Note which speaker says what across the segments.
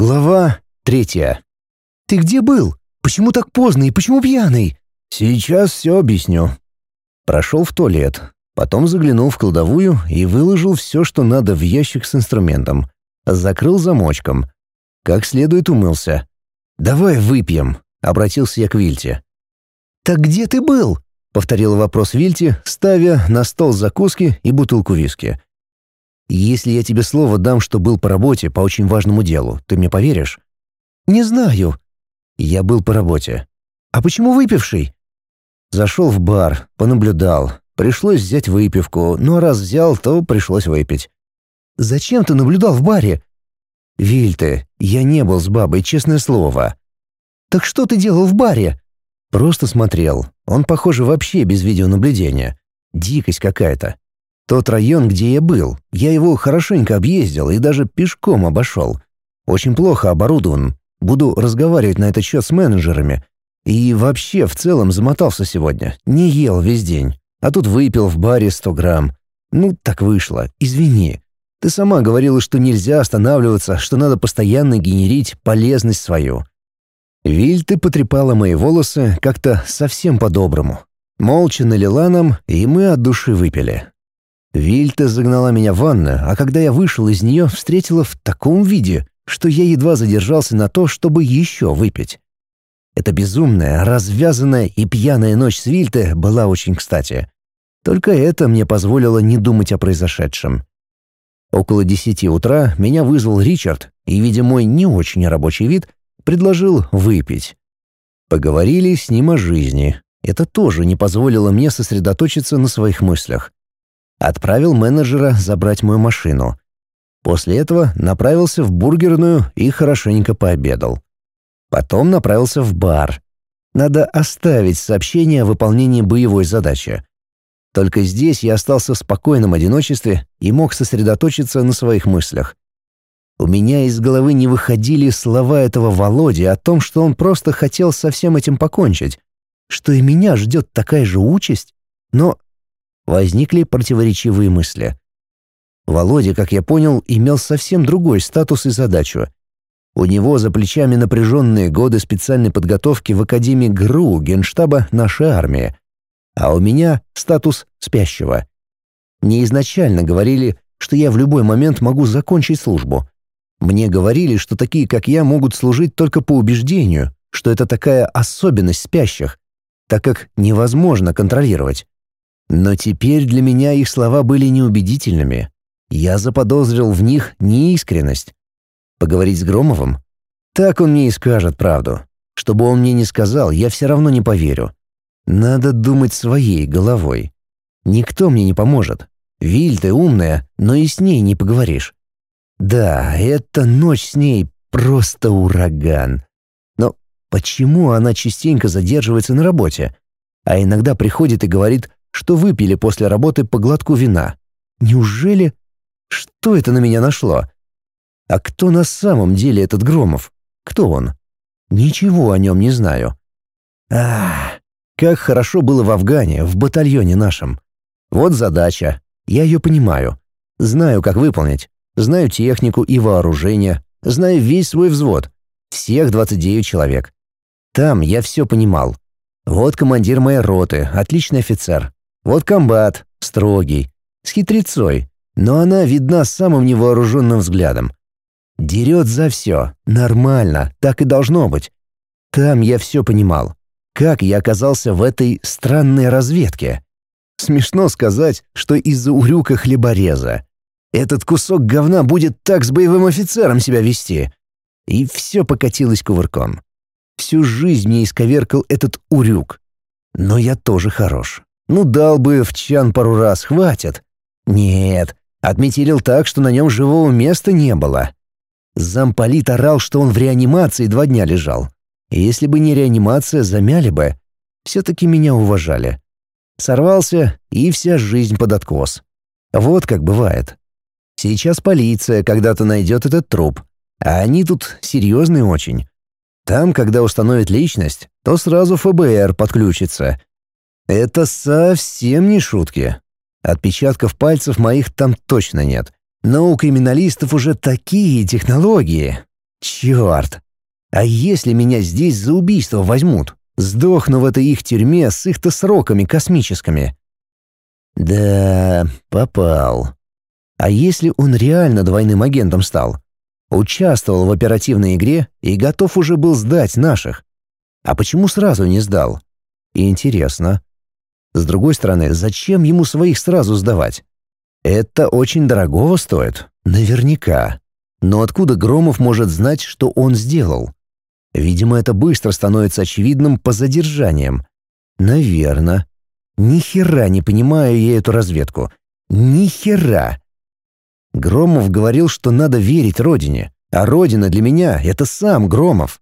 Speaker 1: Глава третья.
Speaker 2: «Ты где был? Почему так поздно и почему пьяный?»
Speaker 1: «Сейчас все объясню». Прошел в туалет, потом заглянул в кладовую и выложил все, что надо в ящик с инструментом. Закрыл замочком. Как следует умылся. «Давай выпьем», — обратился я к Вильте.
Speaker 2: «Так где ты был?»
Speaker 1: — повторил вопрос Вильте, ставя на стол закуски и бутылку виски. Если я тебе слово дам, что был по работе по очень важному делу, ты мне поверишь?
Speaker 2: Не знаю.
Speaker 1: Я был по работе.
Speaker 2: А почему выпивший?
Speaker 1: Зашел в бар, понаблюдал. Пришлось взять выпивку, но раз взял, то пришлось выпить.
Speaker 2: Зачем ты наблюдал в баре?
Speaker 1: Вильте, я не был с бабой, честное слово.
Speaker 2: Так что ты делал в баре?
Speaker 1: Просто смотрел. Он, похоже, вообще без видеонаблюдения. Дикость какая-то. Тот район, где я был, я его хорошенько объездил и даже пешком обошел. Очень плохо оборудован. Буду разговаривать на этот счет с менеджерами. И вообще в целом замотался сегодня. Не ел весь день. А тут выпил в баре 100 грамм. Ну, так вышло. Извини. Ты сама говорила, что нельзя останавливаться, что надо постоянно генерить полезность свою. Вильты потрепала мои волосы как-то совсем по-доброму. Молча налила нам, и мы от души выпили. Вильта загнала меня в ванну, а когда я вышел из нее, встретила в таком виде, что я едва задержался на то, чтобы еще выпить. Эта безумная, развязанная и пьяная ночь с Вильте была очень кстати. Только это мне позволило не думать о произошедшем. Около десяти утра меня вызвал Ричард и, видя мой не очень рабочий вид, предложил выпить. Поговорили с ним о жизни. Это тоже не позволило мне сосредоточиться на своих мыслях. Отправил менеджера забрать мою машину. После этого направился в бургерную и хорошенько пообедал. Потом направился в бар. Надо оставить сообщение о выполнении боевой задачи. Только здесь я остался в спокойном одиночестве и мог сосредоточиться на своих мыслях. У меня из головы не выходили слова этого Володи о том, что он просто хотел со всем этим покончить, что и меня ждет такая же участь, но возникли противоречивые мысли. Володя, как я понял, имел совсем другой статус и задачу. У него за плечами напряженные годы специальной подготовки в Академии ГРУ Генштаба нашей армии, а у меня статус спящего. Мне изначально говорили, что я в любой момент могу закончить службу. Мне говорили, что такие, как я, могут служить только по убеждению, что это такая особенность спящих, так как невозможно контролировать. Но теперь для меня их слова были неубедительными. Я заподозрил в них неискренность. Поговорить с Громовым? Так он мне и скажет правду. Чтобы он мне не сказал, я все равно не поверю. Надо думать своей головой. Никто мне не поможет. Виль, ты умная, но и с ней не поговоришь. Да, эта ночь с ней просто ураган. Но почему она частенько задерживается на работе? А иногда приходит и говорит, что выпили после работы по глотку вина. Неужели? Что это на меня нашло? А кто на самом деле этот Громов? Кто он? Ничего о нем не знаю. Ах, как хорошо было в Афгане, в батальоне нашем. Вот задача. Я ее понимаю. Знаю, как выполнить. Знаю технику и вооружение. Знаю весь свой взвод. Всех 29 человек. Там я все понимал. Вот командир моей роты, отличный офицер. Вот комбат, строгий, с хитрецой, но она видна самым невооруженным взглядом. Дерет за все, нормально, так и должно быть. Там я все понимал. Как я оказался в этой странной разведке? Смешно сказать, что из-за урюка хлебореза. Этот кусок говна будет так с боевым офицером себя вести. И все покатилось кувырком. Всю жизнь мне исковеркал этот урюк. Но я тоже хорош. Ну, дал бы в чан пару раз, хватит. Нет, отметелил так, что на нем живого места не было. Замполит орал, что он в реанимации два дня лежал. Если бы не реанимация, замяли бы. Все-таки меня уважали. Сорвался, и вся жизнь под откос. Вот как бывает. Сейчас полиция когда-то найдет этот труп. А они тут серьезные очень. Там, когда установят личность, то сразу ФБР подключится. Это совсем не шутки. Отпечатков пальцев моих там точно нет. Но у криминалистов уже такие технологии. Черт! А если меня здесь за убийство возьмут? Сдохну в этой их тюрьме с их-то сроками космическими. Да, попал. А если он реально двойным агентом стал? Участвовал в оперативной игре и готов уже был сдать наших. А почему сразу не сдал? Интересно. С другой стороны, зачем ему своих сразу сдавать? Это очень дорогого стоит, наверняка. Но откуда Громов может знать, что он сделал? Видимо, это быстро становится очевидным по задержаниям. Наверно. Ни хера не понимаю я эту разведку. Ни хера. Громов говорил, что надо верить родине, а родина для меня — это сам Громов.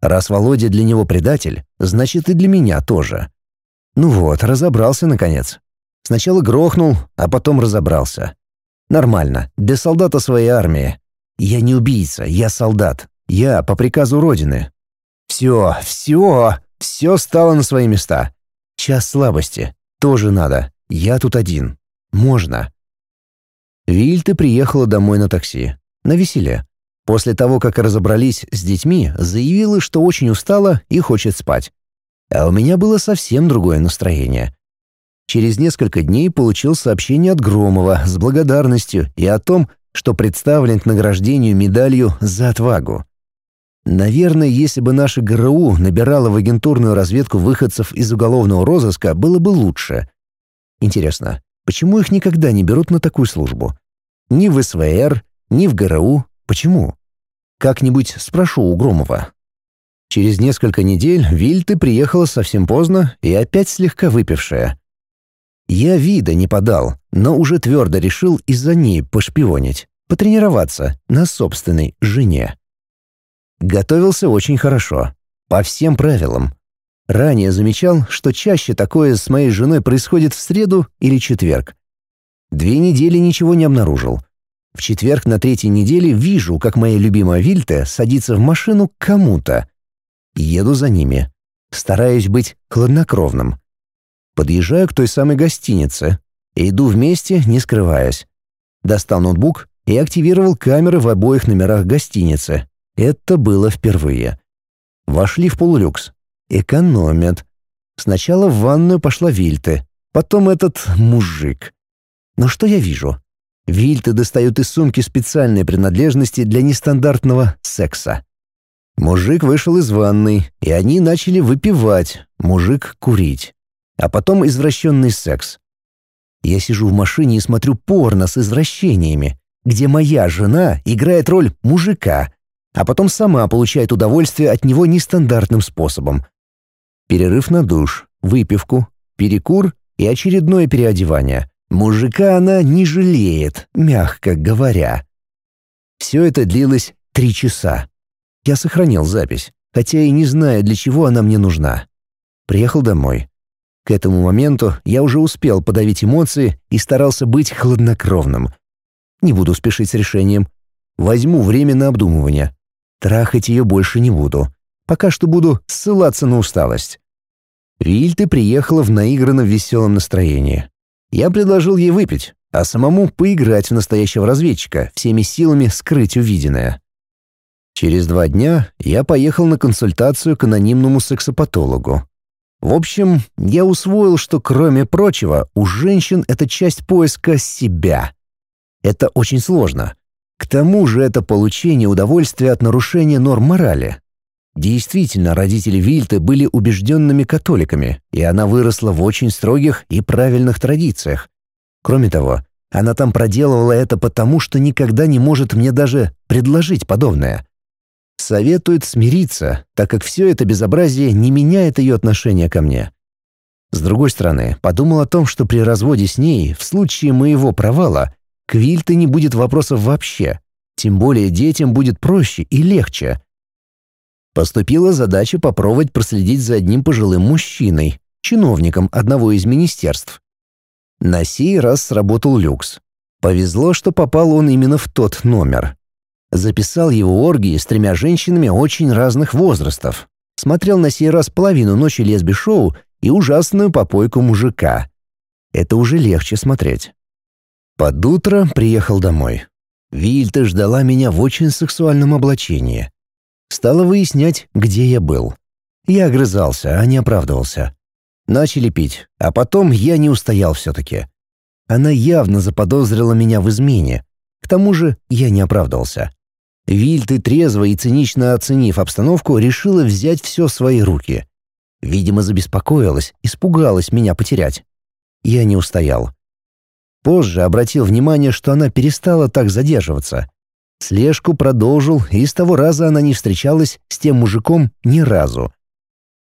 Speaker 1: Раз Володя для него предатель, значит и для меня тоже. Ну вот, разобрался наконец. Сначала грохнул, а потом разобрался. Нормально, для солдата своей армии. Я не убийца, я солдат. Я по приказу Родины. Все, все, все стало на свои места. Час слабости. Тоже надо. Я тут один. Можно. Вильта приехала домой на такси. На веселе. После того, как разобрались с детьми, заявила, что очень устала и хочет спать. А у меня было совсем другое настроение. Через несколько дней получил сообщение от Громова с благодарностью и о том, что представлен к награждению медалью за отвагу. Наверное, если бы наша ГРУ набирала в агентурную разведку выходцев из уголовного розыска, было бы лучше. Интересно, почему их никогда не берут на такую службу? Ни в СВР, ни в ГРУ. Почему? Как-нибудь спрошу у Громова. Через несколько недель Вильты приехала совсем поздно и опять слегка выпившая. Я вида не подал, но уже твердо решил из-за ней пошпионить, потренироваться на собственной жене. Готовился очень хорошо, по всем правилам. Ранее замечал, что чаще такое с моей женой происходит в среду или четверг. Две недели ничего не обнаружил. В четверг на третьей неделе вижу, как моя любимая Вильте садится в машину к кому-то. Еду за ними. Стараюсь быть хладнокровным. Подъезжаю к той самой гостинице. Иду вместе, не скрываясь. Достал ноутбук и активировал камеры в обоих номерах гостиницы. Это было впервые. Вошли в полулюкс. Экономят. Сначала в ванную пошла Вильте, потом этот мужик. Но что я вижу? Вильты достают из сумки специальные принадлежности для нестандартного секса. Мужик вышел из ванной, и они начали выпивать, мужик курить. А потом извращенный секс. Я сижу в машине и смотрю порно с извращениями, где моя жена играет роль мужика, а потом сама получает удовольствие от него нестандартным способом. Перерыв на душ, выпивку, перекур и очередное переодевание. Мужика она не жалеет, мягко говоря. Все это длилось три часа. Я сохранил запись, хотя и не знаю, для чего она мне нужна. Приехал домой. К этому моменту я уже успел подавить эмоции и старался быть хладнокровным. Не буду спешить с решением. Возьму время на обдумывание. Трахать ее больше не буду. Пока что буду ссылаться на усталость. Рильты приехала в наигранно веселом настроении. Я предложил ей выпить, а самому поиграть в настоящего разведчика, всеми силами скрыть увиденное. Через два дня я поехал на консультацию к анонимному сексопатологу. В общем, я усвоил, что, кроме прочего, у женщин это часть поиска себя. Это очень сложно. К тому же это получение удовольствия от нарушения норм морали. Действительно, родители Вильты были убежденными католиками, и она выросла в очень строгих и правильных традициях. Кроме того, она там проделывала это потому, что никогда не может мне даже предложить подобное. Советует смириться, так как все это безобразие не меняет ее отношение ко мне. С другой стороны, подумал о том, что при разводе с ней, в случае моего провала, к не будет вопросов вообще. Тем более детям будет проще и легче. Поступила задача попробовать проследить за одним пожилым мужчиной, чиновником одного из министерств. На сей раз сработал люкс. Повезло, что попал он именно в тот номер. Записал его оргии с тремя женщинами очень разных возрастов. Смотрел на сей раз половину ночи лесби-шоу и ужасную попойку мужика. Это уже легче смотреть. Под утро приехал домой. Вильта ждала меня в очень сексуальном облачении. Стала выяснять, где я был. Я огрызался, а не оправдывался. Начали пить, а потом я не устоял все-таки. Она явно заподозрила меня в измене. К тому же я не оправдывался. Вильты, трезво и цинично оценив обстановку, решила взять все в свои руки. Видимо, забеспокоилась, испугалась меня потерять. Я не устоял. Позже обратил внимание, что она перестала так задерживаться. Слежку продолжил, и с того раза она не встречалась с тем мужиком ни разу.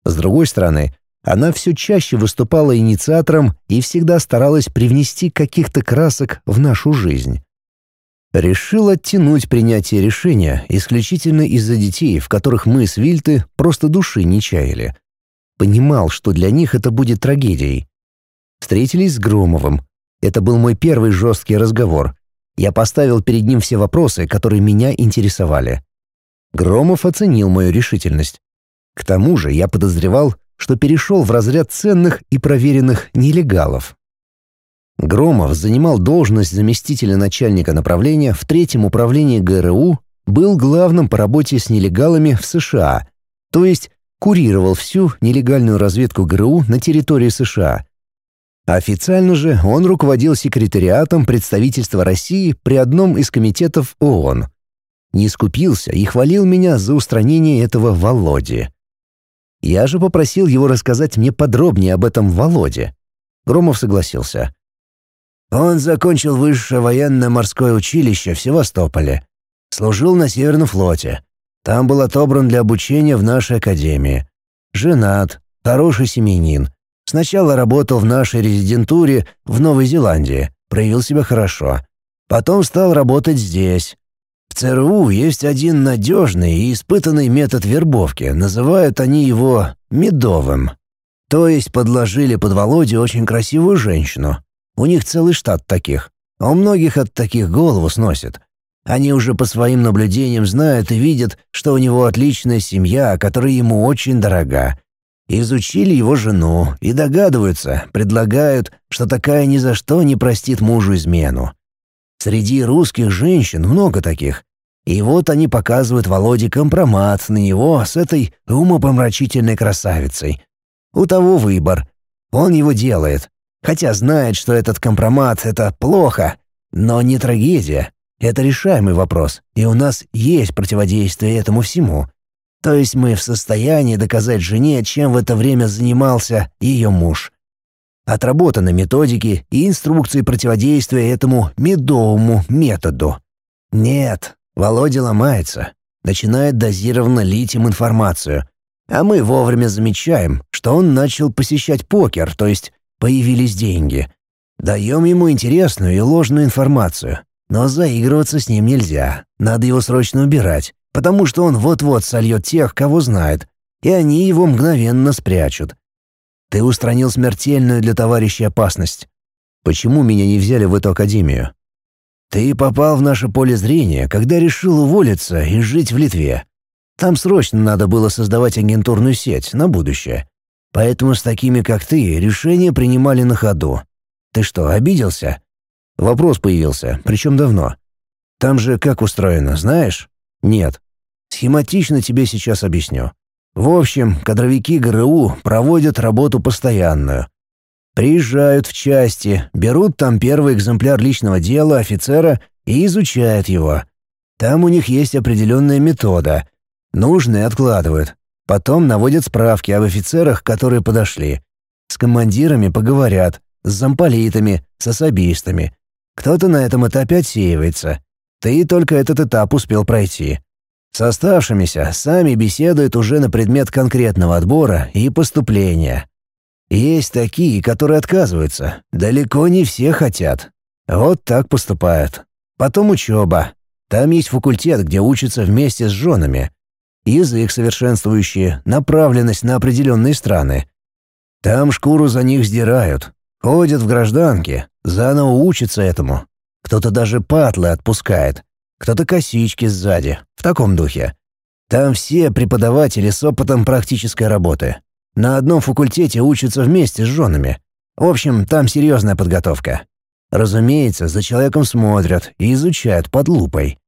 Speaker 1: С другой стороны, она все чаще выступала инициатором и всегда старалась привнести каких-то красок в нашу жизнь. Решил оттянуть принятие решения исключительно из-за детей, в которых мы с Вильты просто души не чаяли. Понимал, что для них это будет трагедией. Встретились с Громовым. Это был мой первый жесткий разговор. Я поставил перед ним все вопросы, которые меня интересовали. Громов оценил мою решительность. К тому же я подозревал, что перешел в разряд ценных и проверенных нелегалов. Громов занимал должность заместителя начальника направления в третьем управлении ГРУ, был главным по работе с нелегалами в США, то есть курировал всю нелегальную разведку ГРУ на территории США. Официально же он руководил секретариатом представительства России при одном из комитетов ООН. Не скупился и хвалил меня за устранение этого Володи. Я же попросил его рассказать мне подробнее об этом Володе. Громов согласился. Он закончил высшее военно-морское училище в Севастополе. Служил на Северном флоте. Там был отобран для обучения в нашей академии. Женат, хороший семьянин. Сначала работал в нашей резидентуре в Новой Зеландии, проявил себя хорошо. Потом стал работать здесь. В ЦРУ есть один надежный и испытанный метод вербовки, называют они его «медовым». То есть подложили под Володю очень красивую женщину, у них целый штат таких. А у многих от таких голову сносит. Они уже по своим наблюдениям знают и видят, что у него отличная семья, которая ему очень дорога. Изучили его жену и догадываются, предлагают, что такая ни за что не простит мужу измену. Среди русских женщин много таких. И вот они показывают Володе компромат на него с этой умопомрачительной красавицей. У того выбор. Он его делает, Хотя знает, что этот компромат — это плохо, но не трагедия. Это решаемый вопрос, и у нас есть противодействие этому всему. То есть мы в состоянии доказать жене, чем в это время занимался ее муж. Отработаны методики и инструкции противодействия этому медовому методу. Нет, Володя ломается, начинает дозированно лить им информацию. А мы вовремя замечаем, что он начал посещать покер, то есть Появились деньги. Даем ему интересную и ложную информацию. Но заигрываться с ним нельзя. Надо его срочно убирать, потому что он вот-вот сольет тех, кого знает, и они его мгновенно спрячут. Ты устранил смертельную для товарища опасность. Почему меня не взяли в эту академию? Ты попал в наше поле зрения, когда решил уволиться и жить в Литве. Там срочно надо было создавать агентурную сеть на будущее. Поэтому с такими, как ты, решения принимали на ходу. Ты что, обиделся? Вопрос появился, причем давно. Там же как устроено, знаешь? Нет. Схематично тебе сейчас объясню. В общем, кадровики ГРУ проводят работу постоянную. Приезжают в части, берут там первый экземпляр личного дела офицера и изучают его. Там у них есть определенная метода. Нужные откладывают, Потом наводят справки об офицерах, которые подошли. С командирами поговорят, с замполитами, с особистами. Кто-то на этом этапе отсеивается. Ты только этот этап успел пройти. С оставшимися сами беседуют уже на предмет конкретного отбора и поступления. Есть такие, которые отказываются. Далеко не все хотят. Вот так поступают. Потом учеба. Там есть факультет, где учатся вместе с женами язык совершенствующий, направленность на определенные страны. Там шкуру за них сдирают, ходят в гражданке, заново учатся этому. Кто-то даже патлы отпускает, кто-то косички сзади, в таком духе. Там все преподаватели с опытом практической работы. На одном факультете учатся вместе с женами. В общем, там серьезная подготовка. Разумеется, за человеком смотрят и изучают под лупой.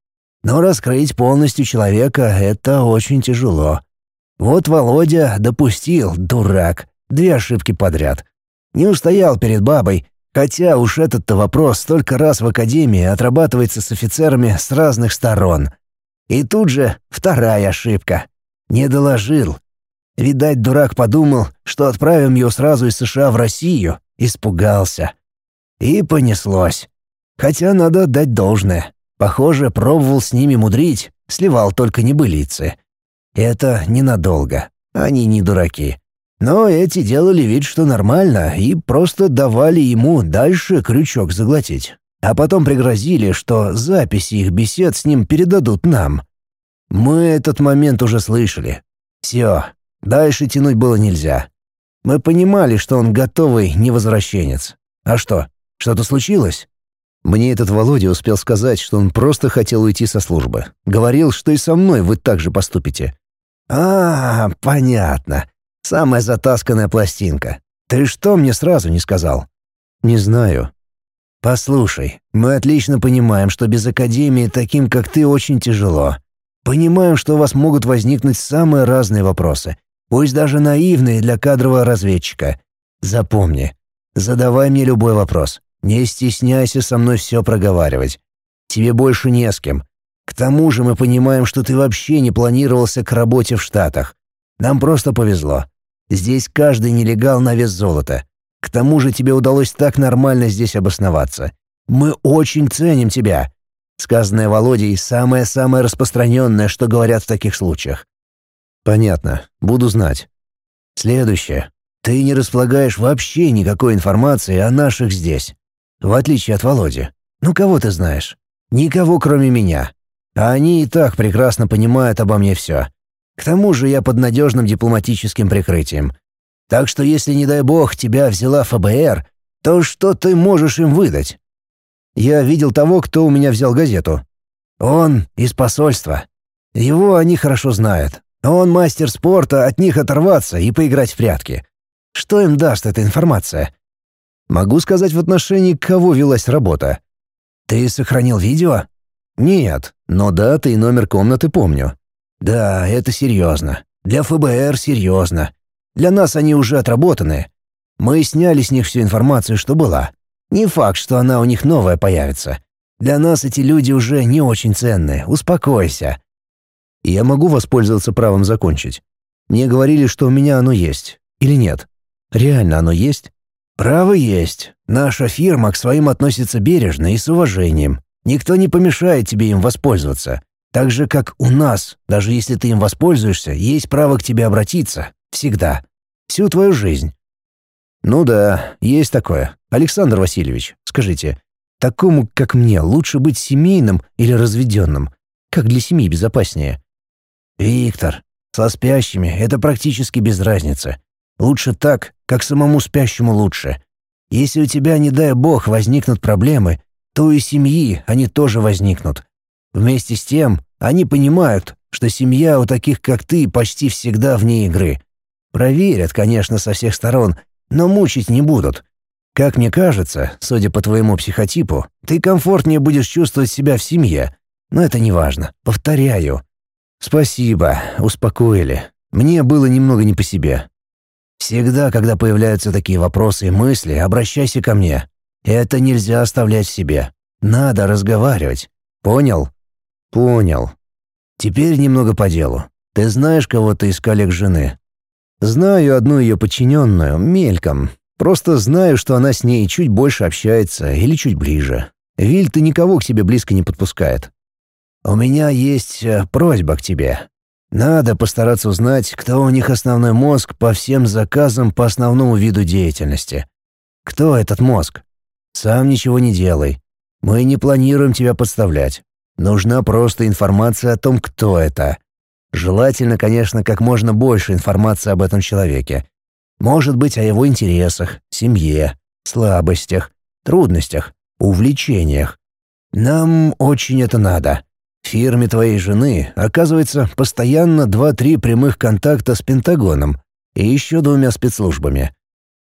Speaker 1: Но раскрыть полностью человека — это очень тяжело. Вот Володя допустил, дурак, две ошибки подряд. Не устоял перед бабой, хотя уж этот-то вопрос столько раз в академии отрабатывается с офицерами с разных сторон. И тут же вторая ошибка. Не доложил. Видать, дурак подумал, что отправим ее сразу из США в Россию. Испугался. И понеслось. Хотя надо отдать должное. Похоже, пробовал с ними мудрить, сливал только небылицы. Это ненадолго. Они не дураки. Но эти делали вид, что нормально, и просто давали ему дальше крючок заглотить. А потом пригрозили, что записи их бесед с ним передадут нам. Мы этот момент уже слышали. Все, дальше тянуть было нельзя. Мы понимали, что он готовый невозвращенец. А что, что-то случилось? Мне этот Володя успел сказать, что он просто хотел уйти со службы. Говорил, что и со мной вы так же поступите. А, понятно. Самая затасканная пластинка. Ты что мне сразу не сказал? Не знаю. Послушай, мы отлично понимаем, что без академии таким, как ты, очень тяжело. Понимаем, что у вас могут возникнуть самые разные вопросы, пусть даже наивные для кадрового разведчика. Запомни, задавай мне любой вопрос. Не стесняйся со мной все проговаривать. Тебе больше не с кем. К тому же мы понимаем, что ты вообще не планировался к работе в Штатах. Нам просто повезло. Здесь каждый нелегал на вес золота. К тому же тебе удалось так нормально здесь обосноваться. Мы очень ценим тебя. Сказанное Володей самое-самое распространенное, что говорят в таких случаях. Понятно. Буду знать. Следующее. Ты не располагаешь вообще никакой информации о наших здесь. В отличие от Володи. Ну кого ты знаешь? Никого, кроме меня. А они и так прекрасно понимают обо мне все. К тому же я под надежным дипломатическим прикрытием. Так что если, не дай бог, тебя взяла ФБР, то что ты можешь им выдать? Я видел того, кто у меня взял газету. Он из посольства. Его они хорошо знают. Он мастер спорта, от них оторваться и поиграть в прятки. Что им даст эта информация? Могу сказать в отношении, кого велась работа. Ты сохранил видео? Нет, но дата и номер комнаты помню. Да, это серьезно. Для ФБР серьезно. Для нас они уже отработаны. Мы сняли с них всю информацию, что была. Не факт, что она у них новая появится. Для нас эти люди уже не очень ценные. Успокойся. Я могу воспользоваться правом закончить. Мне говорили, что у меня оно есть. Или нет? Реально оно есть? «Право есть. Наша фирма к своим относится бережно и с уважением. Никто не помешает тебе им воспользоваться. Так же, как у нас, даже если ты им воспользуешься, есть право к тебе обратиться. Всегда. Всю твою жизнь». «Ну да, есть такое. Александр Васильевич, скажите, такому, как мне, лучше быть семейным или разведенным? Как для семьи безопаснее?» «Виктор, со спящими это практически без разницы. Лучше так, как самому спящему лучше. Если у тебя, не дай бог, возникнут проблемы, то и семьи они тоже возникнут. Вместе с тем, они понимают, что семья у таких, как ты, почти всегда вне игры. Проверят, конечно, со всех сторон, но мучить не будут. Как мне кажется, судя по твоему психотипу, ты комфортнее будешь чувствовать себя в семье. Но это не важно. Повторяю. Спасибо, успокоили. Мне было немного не по себе. Всегда, когда появляются такие вопросы и мысли, обращайся ко мне. Это нельзя оставлять в себе. Надо разговаривать. Понял? Понял. Теперь немного по делу. Ты знаешь кого-то из коллег жены? Знаю одну ее подчиненную, мельком. Просто знаю, что она с ней чуть больше общается или чуть ближе. Вильта никого к себе близко не подпускает. У меня есть э, просьба к тебе. Надо постараться узнать, кто у них основной мозг по всем заказам по основному виду деятельности. Кто этот мозг? Сам ничего не делай. Мы не планируем тебя подставлять. Нужна просто информация о том, кто это. Желательно, конечно, как можно больше информации об этом человеке. Может быть, о его интересах, семье, слабостях, трудностях, увлечениях. Нам очень это надо. Фирме твоей жены, оказывается, постоянно два-три прямых контакта с Пентагоном и еще двумя спецслужбами.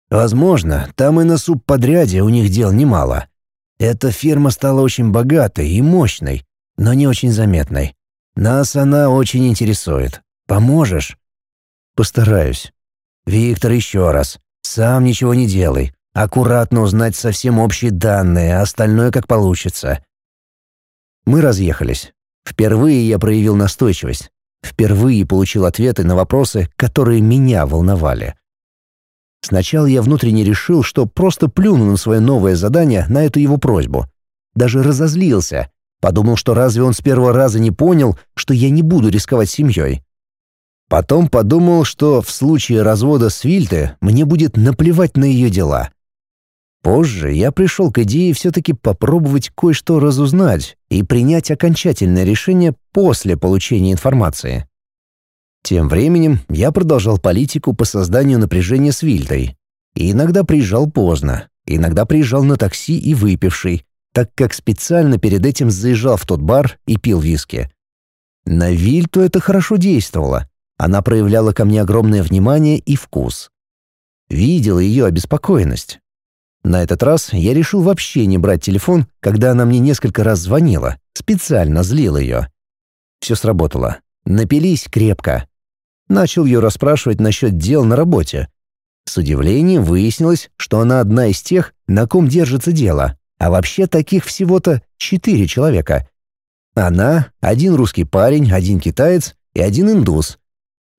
Speaker 1: Возможно, там и на субподряде у них дел немало. Эта фирма стала очень богатой и мощной, но не очень заметной. Нас она очень интересует. Поможешь?» «Постараюсь». «Виктор, еще раз. Сам ничего не делай. Аккуратно узнать совсем общие данные, а остальное как получится». Мы разъехались. Впервые я проявил настойчивость. Впервые получил ответы на вопросы, которые меня волновали. Сначала я внутренне решил, что просто плюну на свое новое задание на эту его просьбу. Даже разозлился. Подумал, что разве он с первого раза не понял, что я не буду рисковать семьей. Потом подумал, что в случае развода с Вильте мне будет наплевать на ее дела. Позже я пришел к идее все-таки попробовать кое-что разузнать и принять окончательное решение после получения информации. Тем временем я продолжал политику по созданию напряжения с Вильтой. И иногда приезжал поздно, иногда приезжал на такси и выпивший, так как специально перед этим заезжал в тот бар и пил виски. На Вильту это хорошо действовало. Она проявляла ко мне огромное внимание и вкус. Видел ее обеспокоенность. На этот раз я решил вообще не брать телефон, когда она мне несколько раз звонила, специально злил ее. Все сработало. Напились крепко. Начал ее расспрашивать насчет дел на работе. С удивлением выяснилось, что она одна из тех, на ком держится дело, а вообще таких всего-то четыре человека. Она, один русский парень, один китаец и один индус.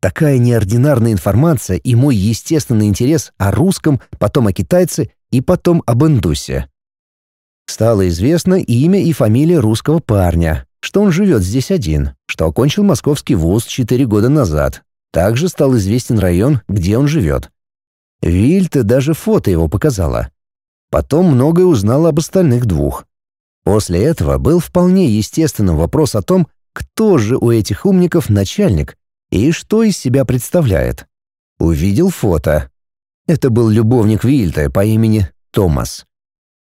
Speaker 1: Такая неординарная информация и мой естественный интерес о русском, потом о китайце и потом об индусе. Стало известно имя и фамилия русского парня, что он живет здесь один, что окончил московский вуз четыре года назад, также стал известен район, где он живет. Вильта даже фото его показала. Потом многое узнала об остальных двух. После этого был вполне естественным вопрос о том, кто же у этих умников начальник и что из себя представляет. Увидел фото. Это был любовник Вильта по имени Томас.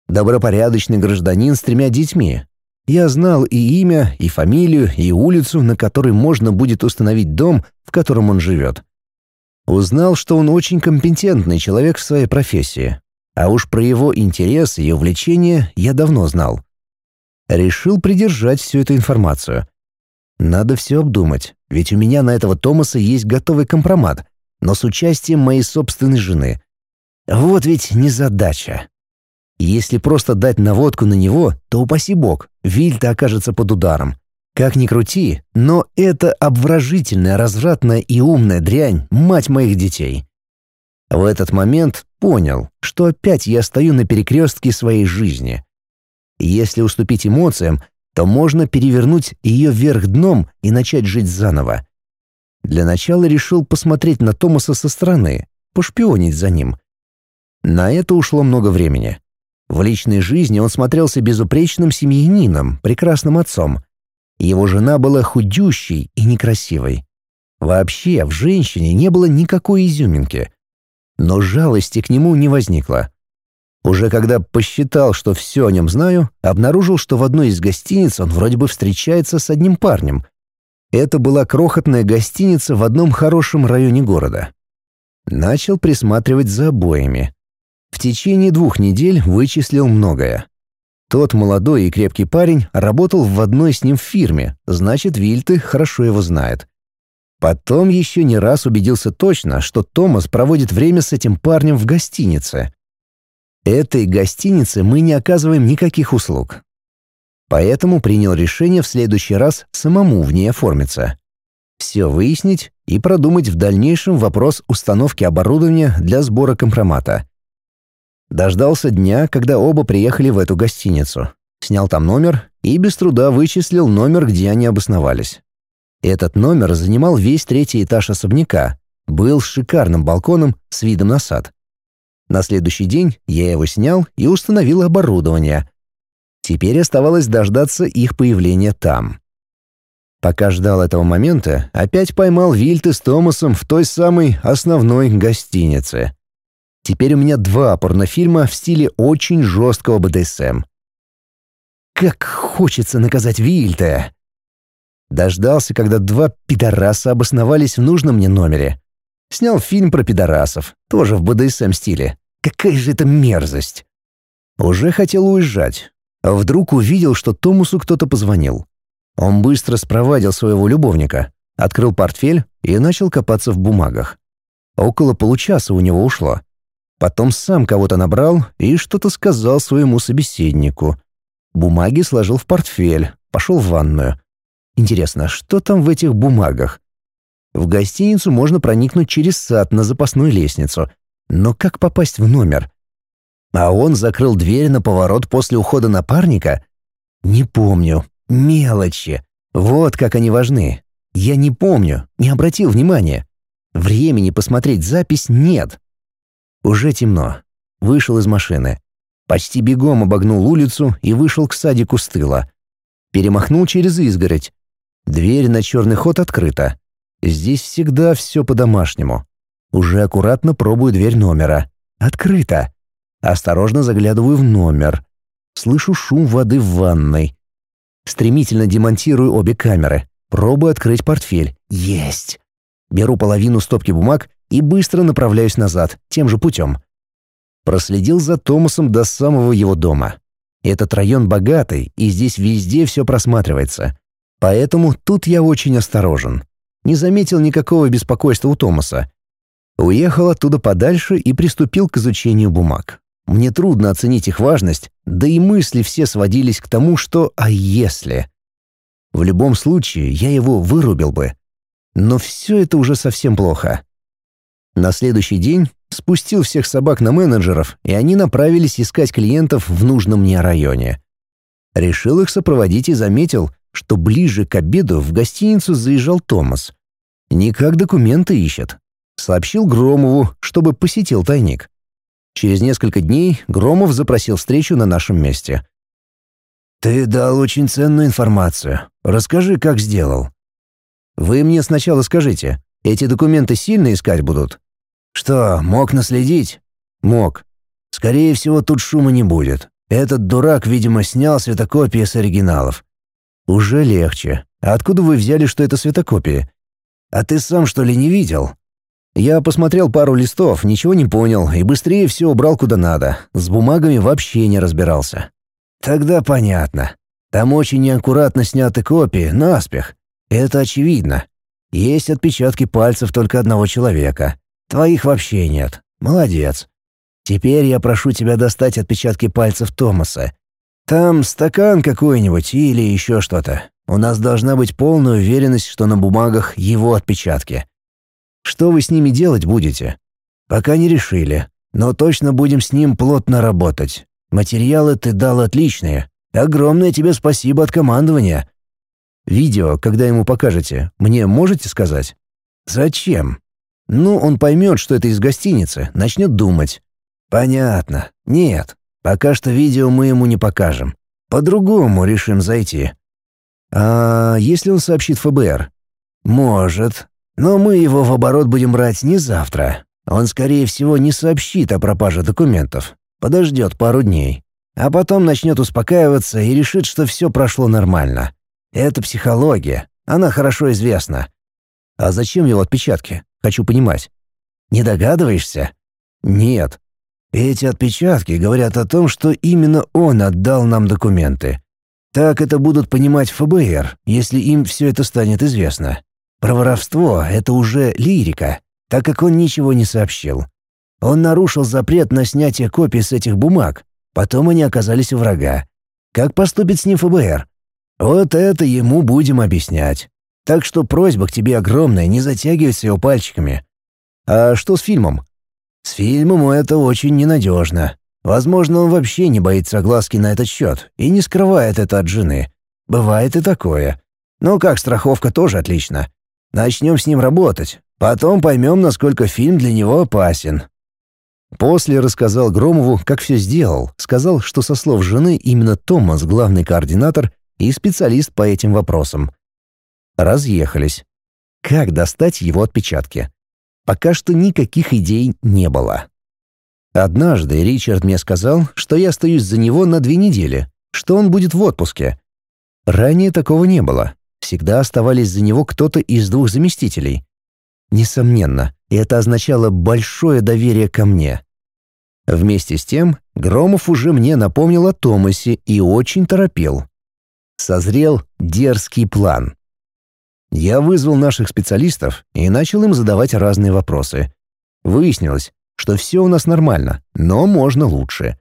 Speaker 1: Добропорядочный гражданин с тремя детьми, я знал и имя, и фамилию, и улицу, на которой можно будет установить дом, в котором он живет. Узнал, что он очень компетентный человек в своей профессии. А уж про его интересы и увлечения я давно знал. Решил придержать всю эту информацию. Надо все обдумать, ведь у меня на этого Томаса есть готовый компромат, но с участием моей собственной жены. Вот ведь незадача. Если просто дать наводку на него, то упаси бог, Вильта окажется под ударом. Как ни крути, но это обворожительная, развратная и умная дрянь, мать моих детей. В этот момент понял, что опять я стою на перекрестке своей жизни. Если уступить эмоциям, то можно перевернуть ее вверх дном и начать жить заново. Для начала решил посмотреть на Томаса со стороны, пошпионить за ним. На это ушло много времени. В личной жизни он смотрелся безупречным семьянином, прекрасным отцом. Его жена была худющей и некрасивой. Вообще в женщине не было никакой изюминки. Но жалости к нему не возникло. Уже когда посчитал, что все о нем знаю, обнаружил, что в одной из гостиниц он вроде бы встречается с одним парнем. Это была крохотная гостиница в одном хорошем районе города. Начал присматривать за обоями. В течение двух недель вычислил многое. Тот молодой и крепкий парень работал в одной с ним фирме, значит, Вильты хорошо его знает. Потом еще не раз убедился точно, что Томас проводит время с этим парнем в гостинице. Этой гостинице мы не оказываем никаких услуг. Поэтому принял решение в следующий раз самому в ней оформиться. Все выяснить и продумать в дальнейшем вопрос установки оборудования для сбора компромата. Дождался дня, когда оба приехали в эту гостиницу. Снял там номер и без труда вычислил номер, где они обосновались. Этот номер занимал весь третий этаж особняка, был с шикарным балконом с видом на сад. На следующий день я его снял и установил оборудование. Теперь оставалось дождаться их появления там. Пока ждал этого момента, опять поймал Вильты с Томасом в той самой основной гостинице. Теперь у меня два порнофильма в стиле очень жесткого БДСМ. Как хочется наказать Вильта! Дождался, когда два пидораса обосновались в нужном мне номере. Снял фильм про пидорасов, тоже в БДСМ стиле. Какая же это мерзость! Уже хотел уезжать. Вдруг увидел, что Томусу кто-то позвонил. Он быстро спровадил своего любовника, открыл портфель и начал копаться в бумагах. Около получаса у него ушло. Потом сам кого-то набрал и что-то сказал своему собеседнику. Бумаги сложил в портфель, пошел в ванную. Интересно, что там в этих бумагах? В гостиницу можно проникнуть через сад на запасную лестницу. Но как попасть в номер? А он закрыл дверь на поворот после ухода напарника? Не помню. Мелочи. Вот как они важны. Я не помню, не обратил внимания. Времени посмотреть запись нет. Уже темно. Вышел из машины. Почти бегом обогнул улицу и вышел к садику с тыла. Перемахнул через изгородь. Дверь на черный ход открыта. Здесь всегда все по-домашнему. Уже аккуратно пробую дверь номера. Открыто. Осторожно заглядываю в номер. Слышу шум воды в ванной. Стремительно демонтирую обе камеры. Пробую открыть портфель. Есть. Беру половину стопки бумаг и быстро направляюсь назад, тем же путем. Проследил за Томасом до самого его дома. Этот район богатый, и здесь везде все просматривается. Поэтому тут я очень осторожен. Не заметил никакого беспокойства у Томаса. Уехал оттуда подальше и приступил к изучению бумаг. Мне трудно оценить их важность, да и мысли все сводились к тому, что «а если?». В любом случае, я его вырубил бы. Но все это уже совсем плохо. На следующий день спустил всех собак на менеджеров, и они направились искать клиентов в нужном мне районе. Решил их сопроводить и заметил, что ближе к обеду в гостиницу заезжал Томас. Никак документы ищет. Сообщил Громову, чтобы посетил тайник. Через несколько дней Громов запросил встречу на нашем месте. «Ты дал очень ценную информацию. Расскажи, как сделал». «Вы мне сначала скажите, эти документы сильно искать будут?» «Что, мог наследить?» «Мог. Скорее всего, тут шума не будет. Этот дурак, видимо, снял светокопии с оригиналов. «Уже легче. А откуда вы взяли, что это светокопии?» «А ты сам, что ли, не видел?» Я посмотрел пару листов, ничего не понял и быстрее все убрал куда надо. С бумагами вообще не разбирался. «Тогда понятно. Там очень неаккуратно сняты копии, наспех. Это очевидно. Есть отпечатки пальцев только одного человека. Твоих вообще нет. Молодец. Теперь я прошу тебя достать отпечатки пальцев Томаса там стакан какой-нибудь или еще что-то. У нас должна быть полная уверенность, что на бумагах его отпечатки. Что вы с ними делать будете? Пока не решили, но точно будем с ним плотно работать. Материалы ты дал отличные. Огромное тебе спасибо от командования. Видео, когда ему покажете, мне можете сказать? Зачем? Ну, он поймет, что это из гостиницы, начнет думать. Понятно. Нет, Пока что видео мы ему не покажем. По-другому решим зайти. А если он сообщит ФБР? Может. Но мы его в оборот будем брать не завтра. Он, скорее всего, не сообщит о пропаже документов. Подождет пару дней. А потом начнет успокаиваться и решит, что все прошло нормально. Это психология. Она хорошо известна. А зачем его отпечатки? Хочу понимать. Не догадываешься? Нет. Эти отпечатки говорят о том, что именно он отдал нам документы. Так это будут понимать ФБР, если им все это станет известно. Про воровство — это уже лирика, так как он ничего не сообщил. Он нарушил запрет на снятие копий с этих бумаг. Потом они оказались у врага. Как поступит с ним ФБР? Вот это ему будем объяснять. Так что просьба к тебе огромная, не затягивай с его пальчиками. А что с фильмом? С фильмом это очень ненадежно. Возможно, он вообще не боится огласки на этот счет и не скрывает это от жены. Бывает и такое. Но как страховка тоже отлично. Начнем с ним работать. Потом поймем, насколько фильм для него опасен. После рассказал Громову, как все сделал. Сказал, что со слов жены именно Томас главный координатор и специалист по этим вопросам. Разъехались. Как достать его отпечатки? Пока что никаких идей не было. Однажды Ричард мне сказал, что я остаюсь за него на две недели, что он будет в отпуске. Ранее такого не было. Всегда оставались за него кто-то из двух заместителей. Несомненно, это означало большое доверие ко мне. Вместе с тем, Громов уже мне напомнил о Томасе и очень торопил. Созрел дерзкий план. Я вызвал наших специалистов и начал им задавать разные вопросы. Выяснилось, что все у нас нормально, но можно лучше.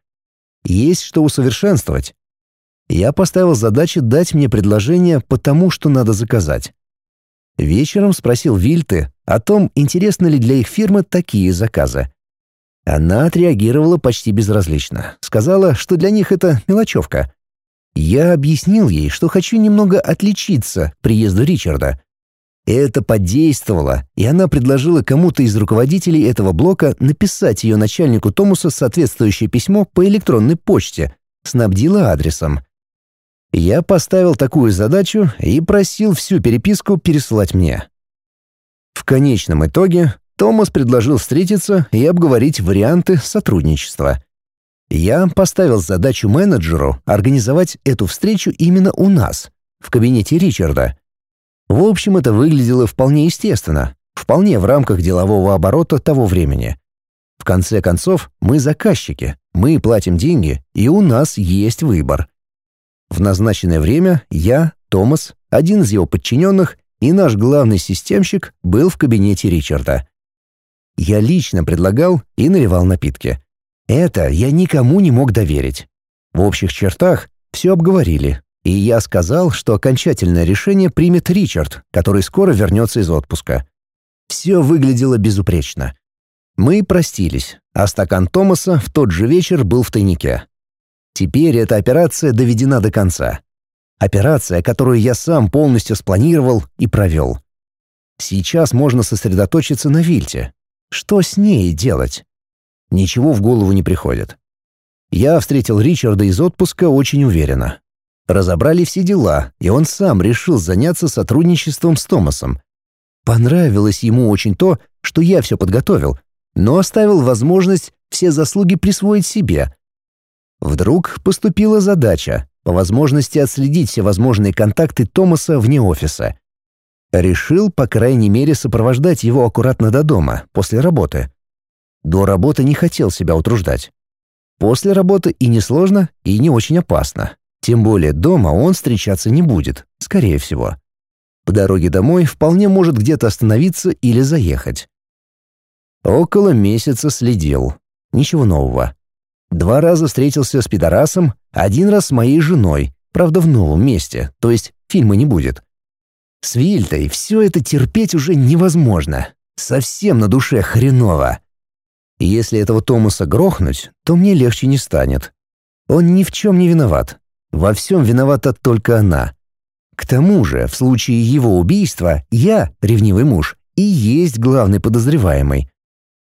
Speaker 1: Есть что усовершенствовать. Я поставил задачу дать мне предложение по тому, что надо заказать. Вечером спросил Вильты о том, интересны ли для их фирмы такие заказы. Она отреагировала почти безразлично. Сказала, что для них это мелочевка. Я объяснил ей, что хочу немного отличиться приезду Ричарда. Это подействовало, и она предложила кому-то из руководителей этого блока написать ее начальнику Томуса соответствующее письмо по электронной почте, снабдила адресом. Я поставил такую задачу и просил всю переписку переслать мне. В конечном итоге Томас предложил встретиться и обговорить варианты сотрудничества. Я поставил задачу менеджеру организовать эту встречу именно у нас, в кабинете Ричарда. В общем, это выглядело вполне естественно, вполне в рамках делового оборота того времени. В конце концов, мы заказчики, мы платим деньги, и у нас есть выбор. В назначенное время я, Томас, один из его подчиненных и наш главный системщик был в кабинете Ричарда. Я лично предлагал и наливал напитки. Это я никому не мог доверить. В общих чертах все обговорили, и я сказал, что окончательное решение примет Ричард, который скоро вернется из отпуска. Все выглядело безупречно. Мы простились, а стакан Томаса в тот же вечер был в тайнике. Теперь эта операция доведена до конца. Операция, которую я сам полностью спланировал и провел. Сейчас можно сосредоточиться на Вильте. Что с ней делать? Ничего в голову не приходит. Я встретил Ричарда из отпуска очень уверенно. Разобрали все дела, и он сам решил заняться сотрудничеством с Томасом. Понравилось ему очень то, что я все подготовил, но оставил возможность все заслуги присвоить себе. Вдруг поступила задача по возможности отследить все возможные контакты Томаса вне офиса. Решил, по крайней мере, сопровождать его аккуратно до дома, после работы. До работы не хотел себя утруждать. После работы и несложно, и не очень опасно. Тем более дома он встречаться не будет, скорее всего. По дороге домой вполне может где-то остановиться или заехать. Около месяца следил. Ничего нового. Два раза встретился с пидорасом, один раз с моей женой, правда в новом месте, то есть фильма не будет. С Вильтой все это терпеть уже невозможно. Совсем на душе хреново. Если этого Томаса грохнуть, то мне легче не станет. Он ни в чем не виноват. Во всем виновата только она. К тому же, в случае его убийства, я, ревнивый муж, и есть главный подозреваемый.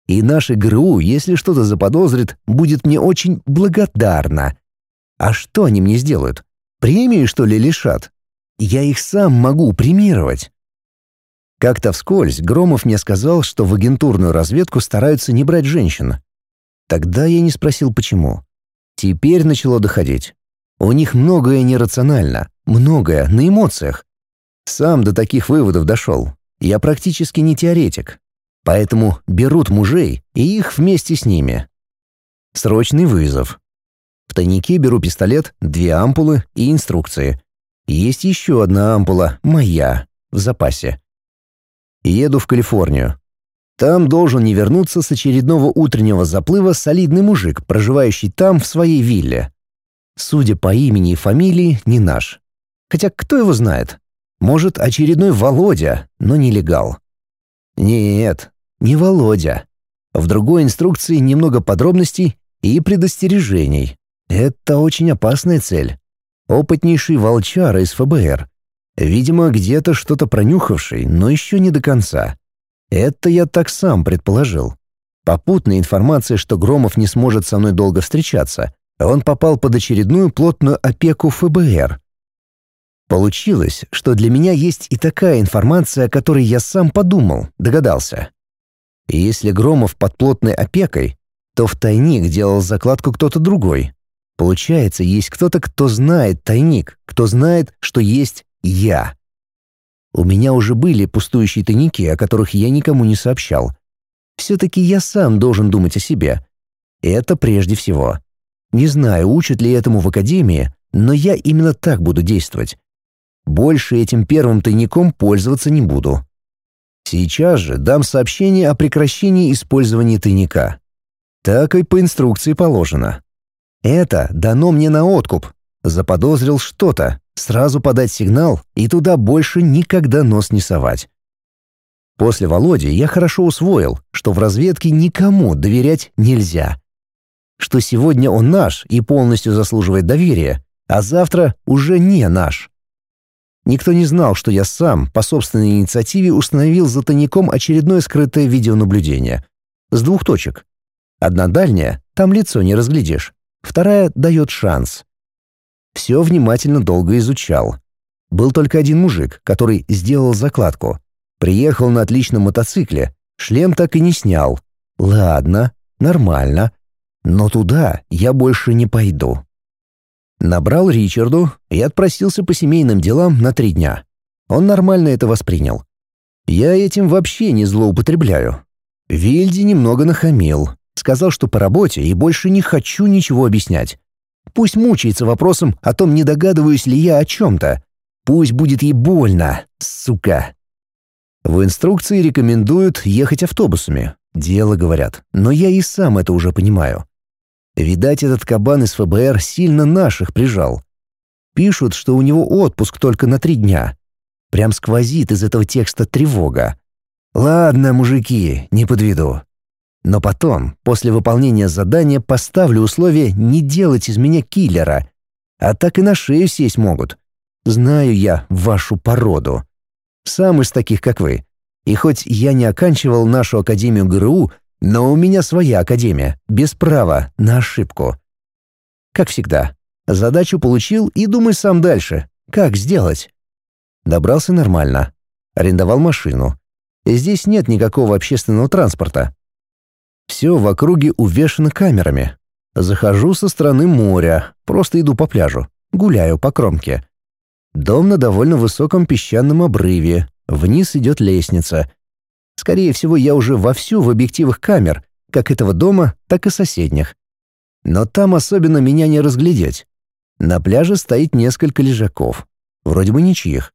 Speaker 1: И наша ГРУ, если что-то заподозрит, будет мне очень благодарна. А что они мне сделают? Премии, что ли, лишат? Я их сам могу премировать. Как-то вскользь Громов мне сказал, что в агентурную разведку стараются не брать женщин. Тогда я не спросил, почему. Теперь начало доходить. У них многое нерационально, многое на эмоциях. Сам до таких выводов дошел. Я практически не теоретик. Поэтому берут мужей и их вместе с ними. Срочный вызов. В тайнике беру пистолет, две ампулы и инструкции. Есть еще одна ампула, моя, в запасе. Еду в Калифорнию. Там должен не вернуться с очередного утреннего заплыва солидный мужик, проживающий там в своей вилле. Судя по имени и фамилии, не наш. Хотя кто его знает? Может, очередной Володя, но нелегал. Нет, не Володя. В другой инструкции немного подробностей и предостережений. Это очень опасная цель. Опытнейший волчар из ФБР. Видимо, где-то что-то пронюхавший, но еще не до конца. Это я так сам предположил. Попутная информация, что Громов не сможет со мной долго встречаться, он попал под очередную плотную опеку ФБР. Получилось, что для меня есть и такая информация, о которой я сам подумал, догадался. И если Громов под плотной опекой, то в тайник делал закладку кто-то другой. Получается, есть кто-то, кто знает тайник, кто знает, что есть я. У меня уже были пустующие тайники, о которых я никому не сообщал. Все-таки я сам должен думать о себе. Это прежде всего. Не знаю, учат ли этому в академии, но я именно так буду действовать. Больше этим первым тайником пользоваться не буду. Сейчас же дам сообщение о прекращении использования тайника. Так и по инструкции положено. Это дано мне на откуп. Заподозрил что-то, сразу подать сигнал и туда больше никогда нос не совать. После Володи я хорошо усвоил, что в разведке никому доверять нельзя. Что сегодня он наш и полностью заслуживает доверия, а завтра уже не наш. Никто не знал, что я сам по собственной инициативе установил за тайником очередное скрытое видеонаблюдение. С двух точек. Одна дальняя, там лицо не разглядишь. Вторая дает шанс. Все внимательно долго изучал. Был только один мужик, который сделал закладку. Приехал на отличном мотоцикле, шлем так и не снял. Ладно, нормально. Но туда я больше не пойду. Набрал Ричарду и отпросился по семейным делам на три дня. Он нормально это воспринял. Я этим вообще не злоупотребляю. Вильди немного нахамил. Сказал, что по работе и больше не хочу ничего объяснять. Пусть мучается вопросом о том, не догадываюсь ли я о чем-то. Пусть будет ей больно, сука. В инструкции рекомендуют ехать автобусами. Дело, говорят. Но я и сам это уже понимаю. Видать, этот кабан из ФБР сильно наших прижал. Пишут, что у него отпуск только на три дня. Прям сквозит из этого текста тревога. Ладно, мужики, не подведу. Но потом, после выполнения задания, поставлю условие не делать из меня киллера. А так и на шею сесть могут. Знаю я вашу породу. Сам из таких, как вы. И хоть я не оканчивал нашу Академию ГРУ, но у меня своя академия, без права на ошибку. Как всегда, задачу получил и думай сам дальше. Как сделать? Добрался нормально. Арендовал машину. Здесь нет никакого общественного транспорта. Все в округе увешано камерами. Захожу со стороны моря, просто иду по пляжу, гуляю по кромке. Дом на довольно высоком песчаном обрыве, вниз идет лестница. Скорее всего, я уже вовсю в объективах камер, как этого дома, так и соседних. Но там особенно меня не разглядеть. На пляже стоит несколько лежаков. Вроде бы ничьих.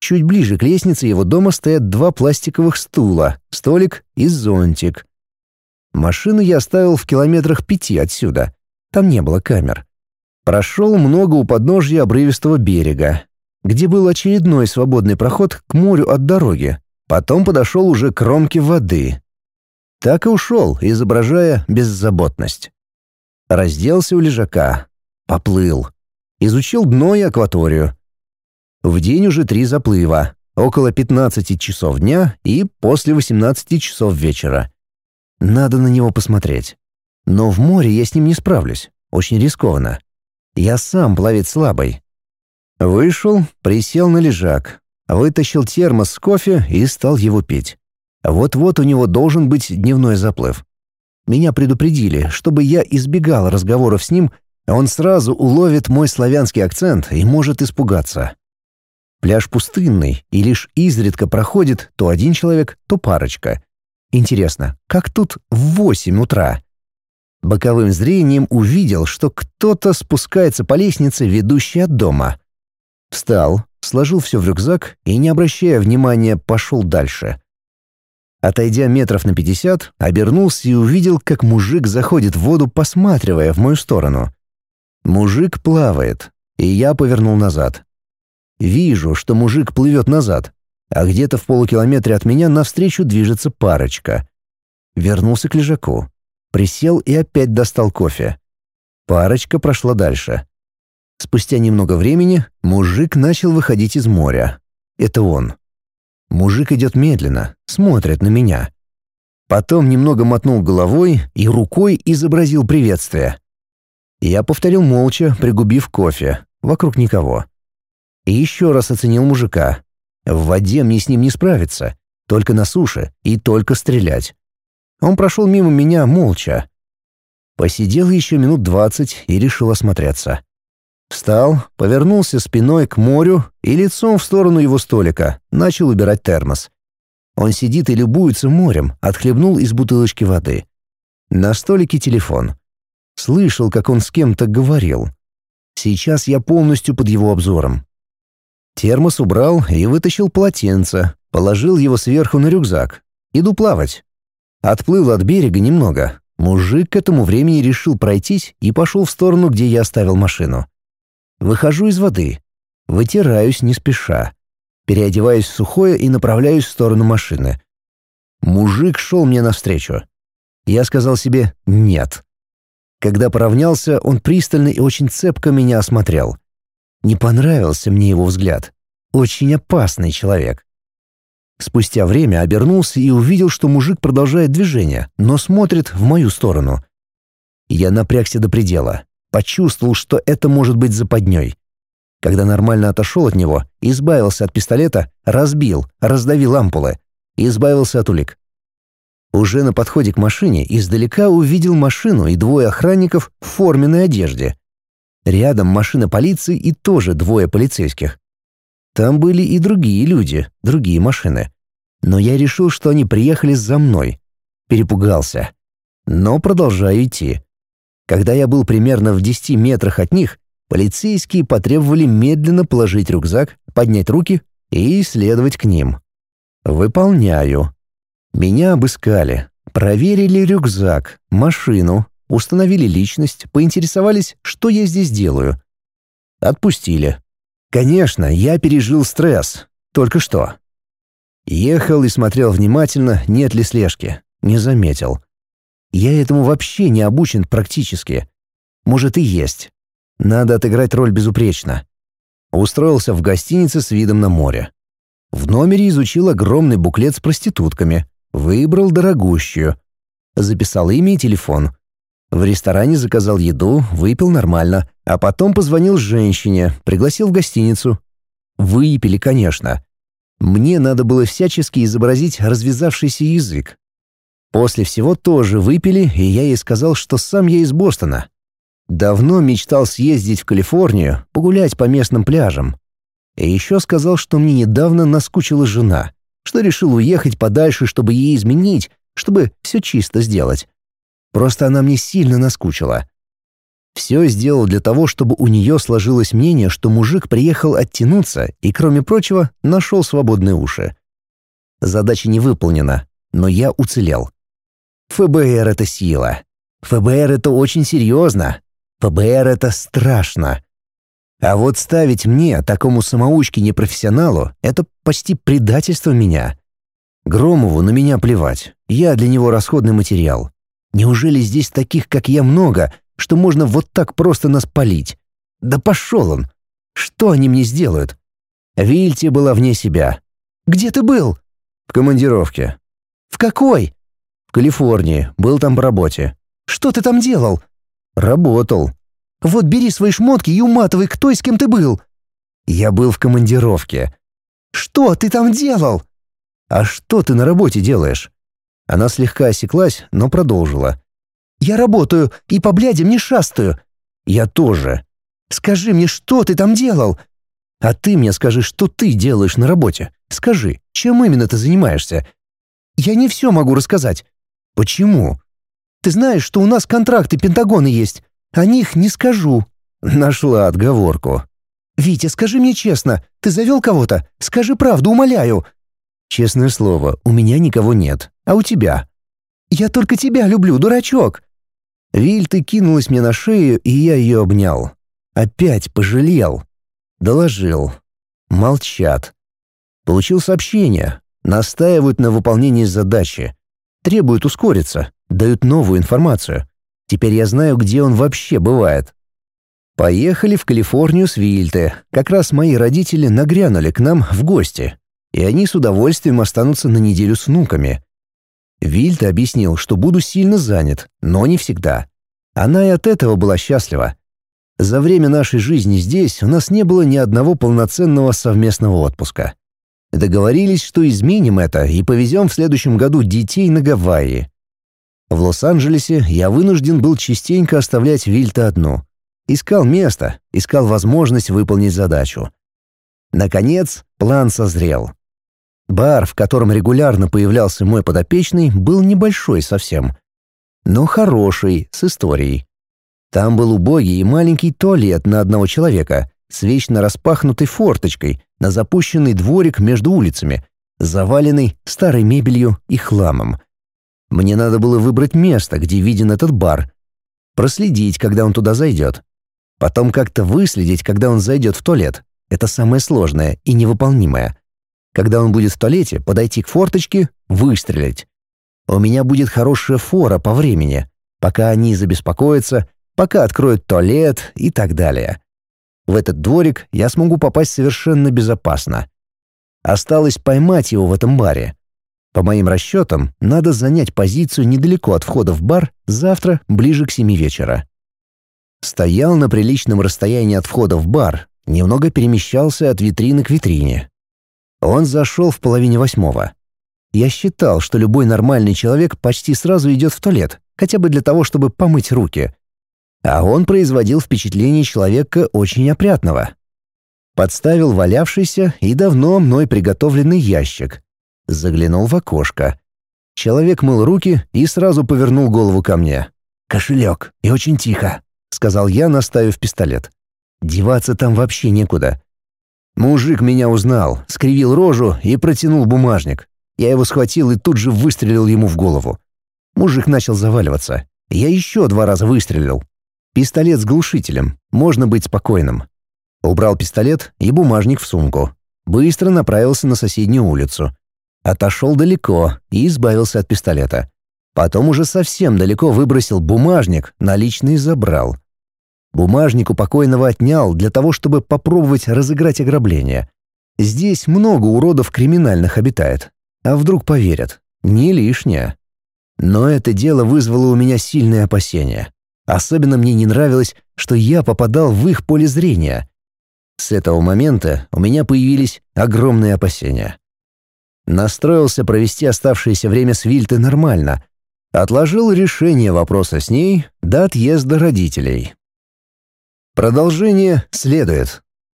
Speaker 1: Чуть ближе к лестнице его дома стоят два пластиковых стула, столик и зонтик. Машину я оставил в километрах пяти отсюда. Там не было камер. Прошел много у подножья обрывистого берега, где был очередной свободный проход к морю от дороги. Потом подошел уже к кромке воды. Так и ушел, изображая беззаботность. Разделся у лежака. Поплыл. Изучил дно и акваторию. В день уже три заплыва. Около 15 часов дня и после 18 часов вечера. Надо на него посмотреть. Но в море я с ним не справлюсь. Очень рискованно. Я сам плавец слабый. Вышел, присел на лежак, Вытащил термос с кофе и стал его пить. Вот-вот у него должен быть дневной заплыв. Меня предупредили, чтобы я избегал разговоров с ним, он сразу уловит мой славянский акцент и может испугаться. Пляж пустынный, и лишь изредка проходит то один человек, то парочка. Интересно, как тут в восемь утра? Боковым зрением увидел, что кто-то спускается по лестнице, ведущей от дома. Встал, сложил все в рюкзак и, не обращая внимания, пошел дальше. Отойдя метров на пятьдесят, обернулся и увидел, как мужик заходит в воду, посматривая в мою сторону. Мужик плавает, и я повернул назад. Вижу, что мужик плывет назад, а где-то в полукилометре от меня навстречу движется парочка. Вернулся к лежаку. Присел и опять достал кофе. Парочка прошла дальше. Спустя немного времени мужик начал выходить из моря. Это он. Мужик идет медленно, смотрит на меня. Потом немного мотнул головой и рукой изобразил приветствие. Я повторил молча, пригубив кофе. Вокруг никого. И еще раз оценил мужика. В воде мне с ним не справиться. Только на суше и только стрелять. Он прошел мимо меня молча. Посидел еще минут двадцать и решил осмотреться. Встал, повернулся спиной к морю и лицом в сторону его столика, начал убирать термос. Он сидит и любуется морем, отхлебнул из бутылочки воды. На столике телефон. Слышал, как он с кем-то говорил. Сейчас я полностью под его обзором. Термос убрал и вытащил полотенце, положил его сверху на рюкзак. Иду плавать. Отплыл от берега немного. Мужик к этому времени решил пройтись и пошел в сторону, где я оставил машину. Выхожу из воды. Вытираюсь не спеша. Переодеваюсь в сухое и направляюсь в сторону машины. Мужик шел мне навстречу. Я сказал себе «нет». Когда поравнялся, он пристально и очень цепко меня осмотрел. Не понравился мне его взгляд. Очень опасный человек. Спустя время обернулся и увидел, что мужик продолжает движение, но смотрит в мою сторону. Я напрягся до предела. Почувствовал, что это может быть западней. Когда нормально отошел от него, избавился от пистолета, разбил, раздавил ампулы, избавился от улик. Уже на подходе к машине издалека увидел машину и двое охранников в форменной одежде. Рядом машина полиции и тоже двое полицейских. Там были и другие люди, другие машины. Но я решил, что они приехали за мной. Перепугался. Но продолжаю идти. Когда я был примерно в 10 метрах от них, полицейские потребовали медленно положить рюкзак, поднять руки и следовать к ним. Выполняю. Меня обыскали, проверили рюкзак, машину, установили личность, поинтересовались, что я здесь делаю. Отпустили. Конечно, я пережил стресс. Только что. Ехал и смотрел внимательно, нет ли слежки. Не заметил. Я этому вообще не обучен практически. Может и есть. Надо отыграть роль безупречно. Устроился в гостинице с видом на море. В номере изучил огромный буклет с проститутками. Выбрал дорогущую. Записал имя и телефон. В ресторане заказал еду, выпил нормально, а потом позвонил женщине, пригласил в гостиницу. Выпили, конечно. Мне надо было всячески изобразить развязавшийся язык. После всего тоже выпили, и я ей сказал, что сам я из Бостона. Давно мечтал съездить в Калифорнию, погулять по местным пляжам. И еще сказал, что мне недавно наскучила жена, что решил уехать подальше, чтобы ей изменить, чтобы все чисто сделать. Просто она мне сильно наскучила. Все сделал для того, чтобы у нее сложилось мнение, что мужик приехал оттянуться и, кроме прочего, нашел свободные уши. Задача не выполнена, но я уцелел. ФБР — это сила. ФБР — это очень серьезно. ФБР — это страшно. А вот ставить мне, такому самоучке-непрофессионалу, это почти предательство меня. Громову на меня плевать. Я для него расходный материал. Неужели здесь таких, как я, много, что можно вот так просто нас полить? Да пошел он! Что они мне сделают? Вильте была вне себя. «Где ты был?» «В командировке». «В какой?» «В Калифорнии. Был там по работе». «Что ты там делал?» «Работал». «Вот бери свои шмотки и уматывай, кто и с кем ты был». «Я был в командировке». «Что ты там делал?» «А что ты на работе делаешь?» Она слегка осеклась, но продолжила. «Я работаю и по блядям не шастаю». «Я тоже». «Скажи мне, что ты там делал?» «А ты мне скажи, что ты делаешь на работе. Скажи, чем именно ты занимаешься?» «Я не все могу рассказать». «Почему?» «Ты знаешь, что у нас контракты Пентагона есть. О них не скажу». Нашла отговорку. «Витя, скажи мне честно, ты завел кого-то? Скажи правду, умоляю». «Честное слово, у меня никого нет. А у тебя?» «Я только тебя люблю, дурачок!» Вильта кинулась мне на шею, и я ее обнял. Опять пожалел. Доложил. Молчат. Получил сообщение. Настаивают на выполнении задачи. Требуют ускориться. Дают новую информацию. Теперь я знаю, где он вообще бывает. Поехали в Калифорнию с Вильте. Как раз мои родители нагрянули к нам в гости. И они с удовольствием останутся на неделю с внуками. Вильт объяснил, что буду сильно занят, но не всегда. Она и от этого была счастлива. За время нашей жизни здесь у нас не было ни одного полноценного совместного отпуска. Договорились, что изменим это и повезем в следующем году детей на Гавайи. В Лос-Анджелесе я вынужден был частенько оставлять Вильта одну. Искал место, искал возможность выполнить задачу. Наконец, план созрел. Бар, в котором регулярно появлялся мой подопечный, был небольшой совсем, но хороший, с историей. Там был убогий и маленький туалет на одного человека с вечно распахнутой форточкой, на запущенный дворик между улицами, заваленный старой мебелью и хламом. Мне надо было выбрать место, где виден этот бар, проследить, когда он туда зайдет. Потом как-то выследить, когда он зайдет в туалет. Это самое сложное и невыполнимое. Когда он будет в туалете, подойти к форточке, выстрелить. У меня будет хорошая фора по времени, пока они забеспокоятся, пока откроют туалет и так далее. В этот дворик я смогу попасть совершенно безопасно. Осталось поймать его в этом баре. По моим расчетам, надо занять позицию недалеко от входа в бар завтра ближе к семи вечера. Стоял на приличном расстоянии от входа в бар, немного перемещался от витрины к витрине. Он зашел в половине восьмого. Я считал, что любой нормальный человек почти сразу идет в туалет, хотя бы для того, чтобы помыть руки. А он производил впечатление человека очень опрятного. Подставил валявшийся и давно мной приготовленный ящик. Заглянул в окошко. Человек мыл руки и сразу повернул голову ко мне. «Кошелек, и очень тихо», — сказал я, наставив пистолет. «Деваться там вообще некуда». Мужик меня узнал, скривил рожу и протянул бумажник. Я его схватил и тут же выстрелил ему в голову. Мужик начал заваливаться. Я еще два раза выстрелил. Пистолет с глушителем. Можно быть спокойным. Убрал пистолет и бумажник в сумку. Быстро направился на соседнюю улицу. Отошел далеко и избавился от пистолета. Потом уже совсем далеко выбросил бумажник, наличный забрал. Бумажник у покойного отнял для того, чтобы попробовать разыграть ограбление. Здесь много уродов криминальных обитает. А вдруг поверят? Не лишнее. Но это дело вызвало у меня сильные опасения. Особенно мне не нравилось, что я попадал в их поле зрения. С этого момента у меня появились огромные опасения. Настроился провести оставшееся время с Вильтой нормально. Отложил решение вопроса с ней до отъезда родителей. Продолжение следует.